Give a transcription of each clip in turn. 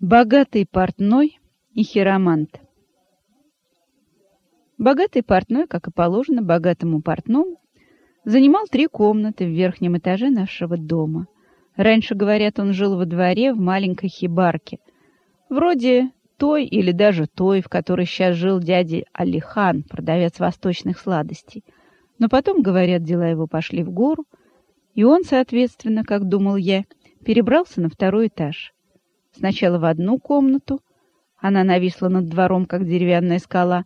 Богатый портной и хиромант. Богатый портной, как и положено богатому портному, занимал три комнаты в верхнем этаже нашего дома. Раньше, говорят, он жил во дворе в маленькой хибарке, вроде той или даже той, в которой сейчас жил дядя Алихан, продавец восточных сладостей. Но потом, говорят, дела его пошли в гору, и он, соответственно, как думал я, перебрался на второй этаж. Сначала в одну комнату, она нависла над двором, как деревянная скала,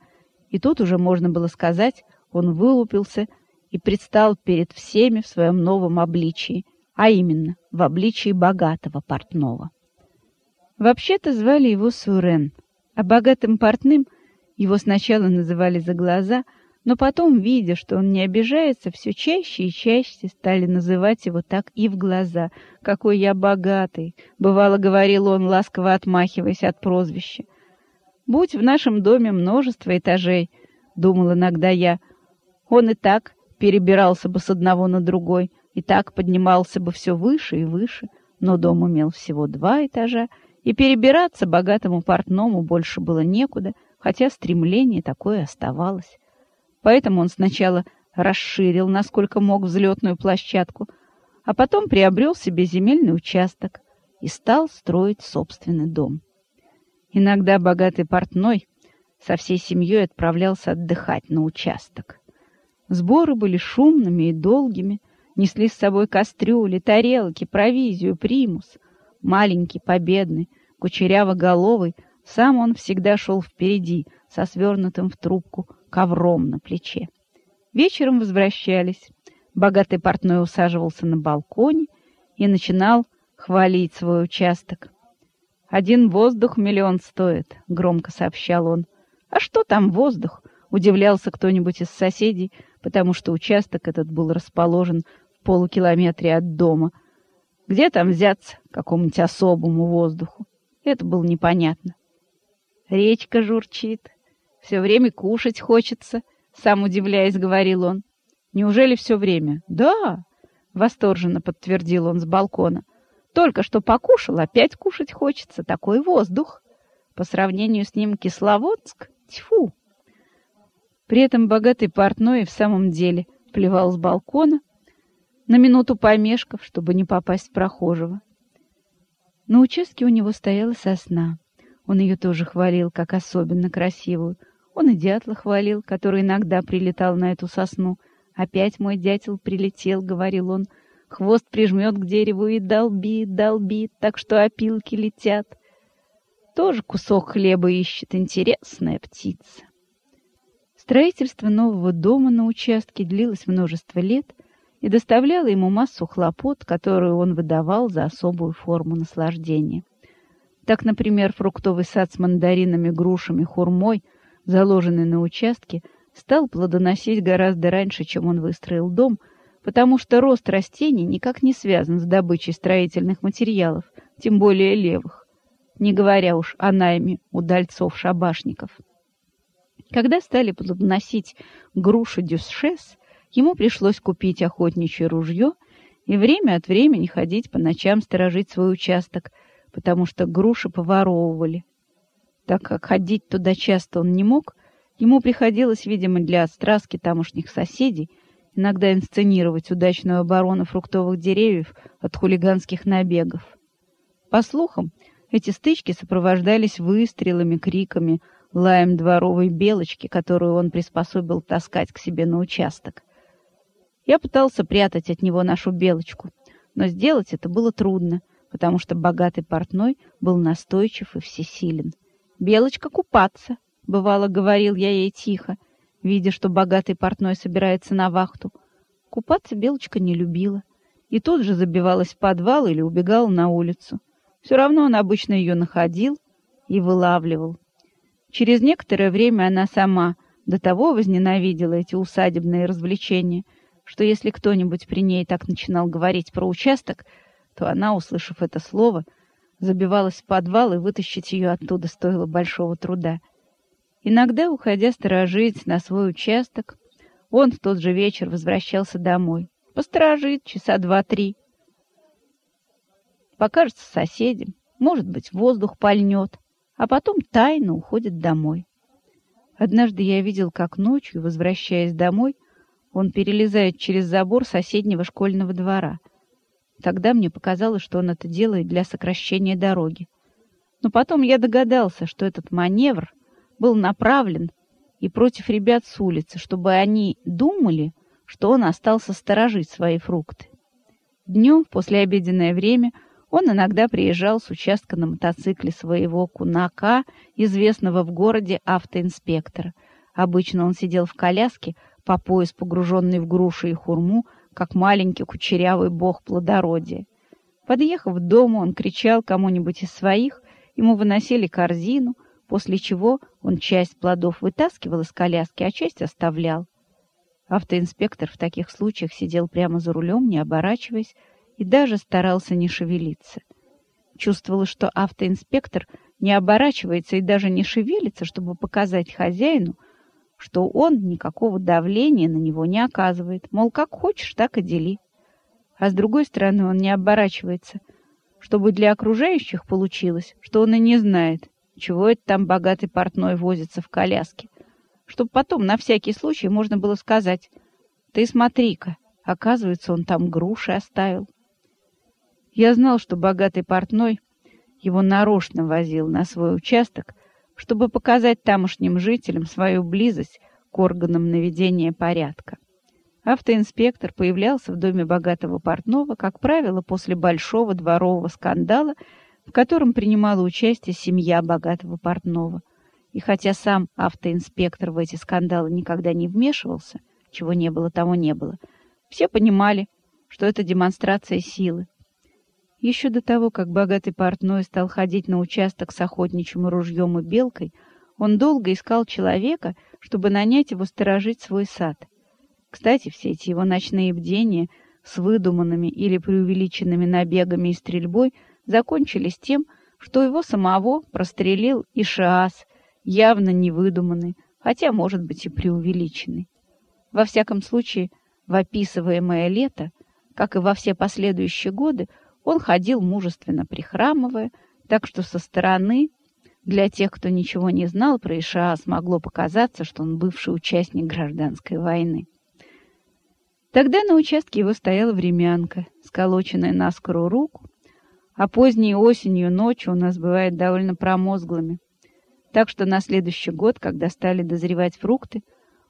и тут уже можно было сказать, он вылупился и предстал перед всеми в своем новом обличии, а именно в обличии богатого портного. Вообще-то звали его Сурен, а богатым портным его сначала называли за глаза — но потом, видя, что он не обижается, все чаще и чаще стали называть его так и в глаза. «Какой я богатый!» — бывало говорил он, ласково отмахиваясь от прозвища. «Будь в нашем доме множество этажей», — думал иногда я, — «он и так перебирался бы с одного на другой, и так поднимался бы все выше и выше, но дом имел всего два этажа, и перебираться богатому портному больше было некуда, хотя стремление такое оставалось». Поэтому он сначала расширил, насколько мог, взлетную площадку, а потом приобрел себе земельный участок и стал строить собственный дом. Иногда богатый портной со всей семьей отправлялся отдыхать на участок. Сборы были шумными и долгими, несли с собой кастрюли, тарелки, провизию, примус. Маленький, победный, кучеряво-головый, сам он всегда шел впереди, со свернутым в трубку ковром на плече. Вечером возвращались. Богатый портной усаживался на балконе и начинал хвалить свой участок. «Один воздух миллион стоит», — громко сообщал он. «А что там воздух?» — удивлялся кто-нибудь из соседей, потому что участок этот был расположен в полукилометре от дома. Где там взяться какому-нибудь особому воздуху? Это было непонятно. Речка журчит, все время кушать хочется, сам удивляясь, говорил он. Неужели все время? Да, восторженно подтвердил он с балкона. Только что покушал, опять кушать хочется. Такой воздух. По сравнению с ним Кисловодск, тьфу. При этом богатый портной в самом деле плевал с балкона, на минуту помешков, чтобы не попасть в прохожего. На участке у него стояла сосна. Он ее тоже хвалил, как особенно красивую — он и дятла хвалил, который иногда прилетал на эту сосну. «Опять мой дятел прилетел», — говорил он. «Хвост прижмет к дереву и долбит, долбит, так что опилки летят». Тоже кусок хлеба ищет интересная птица. Строительство нового дома на участке длилось множество лет и доставляло ему массу хлопот, которую он выдавал за особую форму наслаждения. Так, например, фруктовый сад с мандаринами, грушами, хурмой — заложенный на участке, стал плодоносить гораздо раньше, чем он выстроил дом, потому что рост растений никак не связан с добычей строительных материалов, тем более левых, не говоря уж о найме удальцов-шабашников. Когда стали плодоносить груши дюсшес, ему пришлось купить охотничье ружье и время от времени ходить по ночам сторожить свой участок, потому что груши поворовывали, так как ходить туда часто он не мог, ему приходилось, видимо, для страски тамошних соседей иногда инсценировать удачную оборону фруктовых деревьев от хулиганских набегов. По слухам, эти стычки сопровождались выстрелами, криками, лаем дворовой белочки, которую он приспособил таскать к себе на участок. Я пытался прятать от него нашу белочку, но сделать это было трудно, потому что богатый портной был настойчив и всесилен. Белочка купаться, — бывало, говорил я ей тихо, видя, что богатый портной собирается на вахту. Купаться Белочка не любила и тут же забивалась в подвал или убегала на улицу. Все равно он обычно ее находил и вылавливал. Через некоторое время она сама до того возненавидела эти усадебные развлечения, что если кто-нибудь при ней так начинал говорить про участок, то она, услышав это слово, — забивалась в подвал, и вытащить ее оттуда стоило большого труда. Иногда, уходя сторожить на свой участок, он в тот же вечер возвращался домой. Посторожит часа два-три. Покажется соседям, может быть, воздух пальнет, а потом тайно уходит домой. Однажды я видел, как ночью, возвращаясь домой, он перелезает через забор соседнего школьного двора. Тогда мне показалось, что он это делает для сокращения дороги. Но потом я догадался, что этот маневр был направлен и против ребят с улицы, чтобы они думали, что он остался сторожить свои фрукты. Днем, в послеобеденное время, он иногда приезжал с участка на мотоцикле своего кунака, известного в городе автоинспектора. Обычно он сидел в коляске, по пояс погруженный в груши и хурму, как маленький кучерявый бог плодородия. Подъехав к дому, он кричал кому-нибудь из своих, ему выносили корзину, после чего он часть плодов вытаскивал из коляски, а часть оставлял. Автоинспектор в таких случаях сидел прямо за рулем, не оборачиваясь, и даже старался не шевелиться. Чувствовала, что автоинспектор не оборачивается и даже не шевелится, чтобы показать хозяину, что он никакого давления на него не оказывает, мол, как хочешь, так и дели. А с другой стороны, он не оборачивается, чтобы для окружающих получилось, что он и не знает, чего это там богатый портной возится в коляске, чтобы потом на всякий случай можно было сказать «Ты смотри-ка, оказывается, он там груши оставил». Я знал, что богатый портной его нарочно возил на свой участок, чтобы показать тамошним жителям свою близость к органам наведения порядка. Автоинспектор появлялся в доме богатого портного, как правило, после большого дворового скандала, в котором принимала участие семья богатого портного. И хотя сам автоинспектор в эти скандалы никогда не вмешивался, чего не было, того не было, все понимали, что это демонстрация силы, еще до того, как богатый портной стал ходить на участок с охотничьим ружьем и белкой, он долго искал человека, чтобы нанять его сторожить свой сад. Кстати, все эти его ночные бдения с выдуманными или преувеличенными набегами и стрельбой закончились тем, что его самого прострелил Ишиас, явно невыдуманный, хотя, может быть, и преувеличенный. Во всяком случае, в описываемое лето, как и во все последующие годы, он ходил мужественно прихрамывая, так что со стороны для тех, кто ничего не знал про Ишаа, смогло показаться, что он бывший участник гражданской войны. Тогда на участке его стояла времянка, сколоченная на скорую руку, а поздней осенью ночью у нас бывает довольно промозглыми. Так что на следующий год, когда стали дозревать фрукты,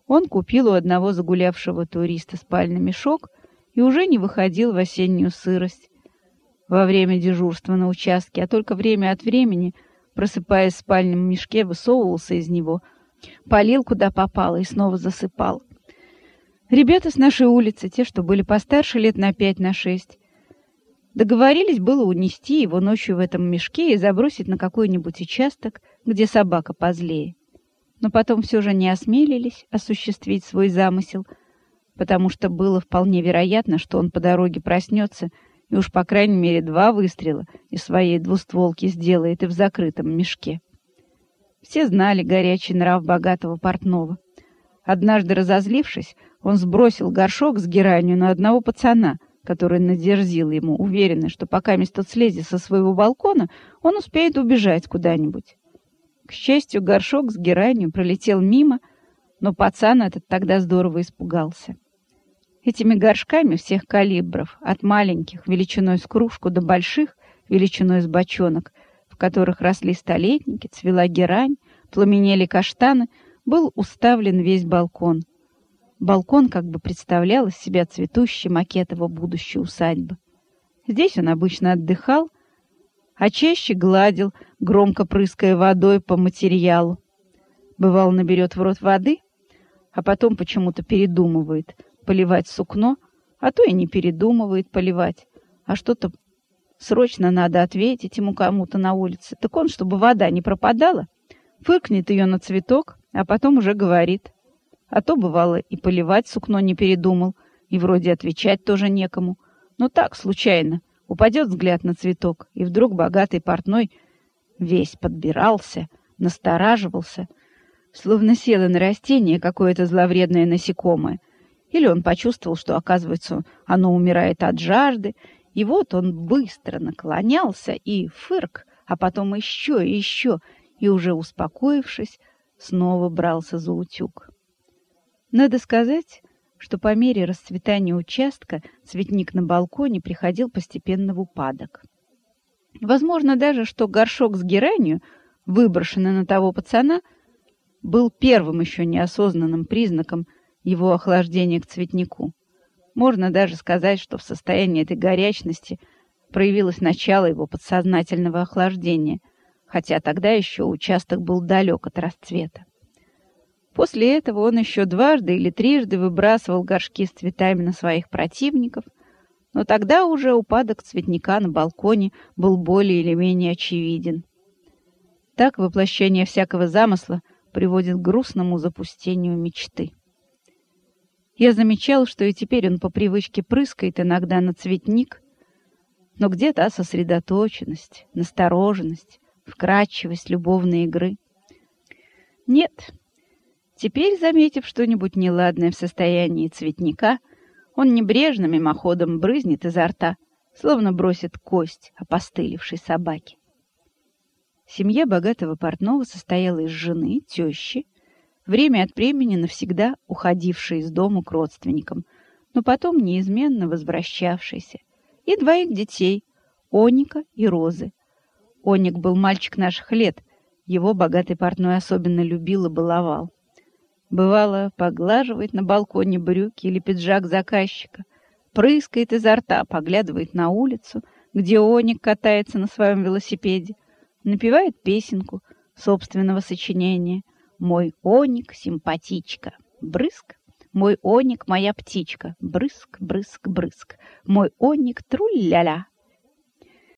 он купил у одного загулявшего туриста спальный мешок и уже не выходил в осеннюю сырость, во время дежурства на участке, а только время от времени, просыпаясь в спальном мешке, высовывался из него, полил куда попало и снова засыпал. Ребята с нашей улицы, те, что были постарше лет на пять, на шесть, договорились было унести его ночью в этом мешке и забросить на какой-нибудь участок, где собака позлее. Но потом все же не осмелились осуществить свой замысел, потому что было вполне вероятно, что он по дороге проснется — и уж по крайней мере два выстрела из своей двустволки сделает и в закрытом мешке. Все знали горячий нрав богатого портного. Однажды разозлившись, он сбросил горшок с геранью на одного пацана, который надерзил ему, уверенный, что пока тот слезет со своего балкона, он успеет убежать куда-нибудь. К счастью, горшок с геранью пролетел мимо, но пацан этот тогда здорово испугался. Этими горшками всех калибров, от маленьких, величиной с кружку, до больших, величиной с бочонок, в которых росли столетники, цвела герань, пламенели каштаны, был уставлен весь балкон. Балкон как бы представлял из себя цветущий макет его будущей усадьбы. Здесь он обычно отдыхал, а чаще гладил, громко прыская водой по материалу. Бывал, наберет в рот воды, а потом почему-то передумывает — поливать сукно, а то и не передумывает поливать, а что-то срочно надо ответить ему кому-то на улице. Так он, чтобы вода не пропадала, фыркнет ее на цветок, а потом уже говорит. А то, бывало, и поливать сукно не передумал, и вроде отвечать тоже некому. Но так, случайно, упадет взгляд на цветок, и вдруг богатый портной весь подбирался, настораживался, словно село на растение какое-то зловредное насекомое — или он почувствовал, что, оказывается, оно умирает от жажды, и вот он быстро наклонялся и, фырк, а потом еще и еще, и уже успокоившись, снова брался за утюг. Надо сказать, что по мере расцветания участка цветник на балконе приходил постепенно в упадок. Возможно даже, что горшок с геранью, выброшенный на того пацана, был первым еще неосознанным признаком его охлаждения к цветнику. Можно даже сказать, что в состоянии этой горячности проявилось начало его подсознательного охлаждения, хотя тогда еще участок был далек от расцвета. После этого он еще дважды или трижды выбрасывал горшки с цветами на своих противников, но тогда уже упадок цветника на балконе был более или менее очевиден. Так воплощение всякого замысла приводит к грустному запустению мечты. Я замечал, что и теперь он по привычке прыскает иногда на цветник, но где та сосредоточенность, настороженность, вкрадчивость любовной игры? Нет. Теперь, заметив что-нибудь неладное в состоянии цветника, он небрежно мимоходом брызнет изо рта, словно бросит кость опостылевшей собаки. Семья богатого портного состояла из жены, тещи, время от времени навсегда уходившей из дома к родственникам, но потом неизменно возвращавшейся, и двоих детей, Оника и Розы. Оник был мальчик наших лет, его богатый портной особенно любил и баловал. Бывало, поглаживает на балконе брюки или пиджак заказчика, прыскает изо рта, поглядывает на улицу, где Оник катается на своем велосипеде, напевает песенку собственного сочинения «Мой Оник, симпатичка, брызг, мой Оник, моя птичка, брызг, брызг, брызг, мой Оник, труль-ля-ля».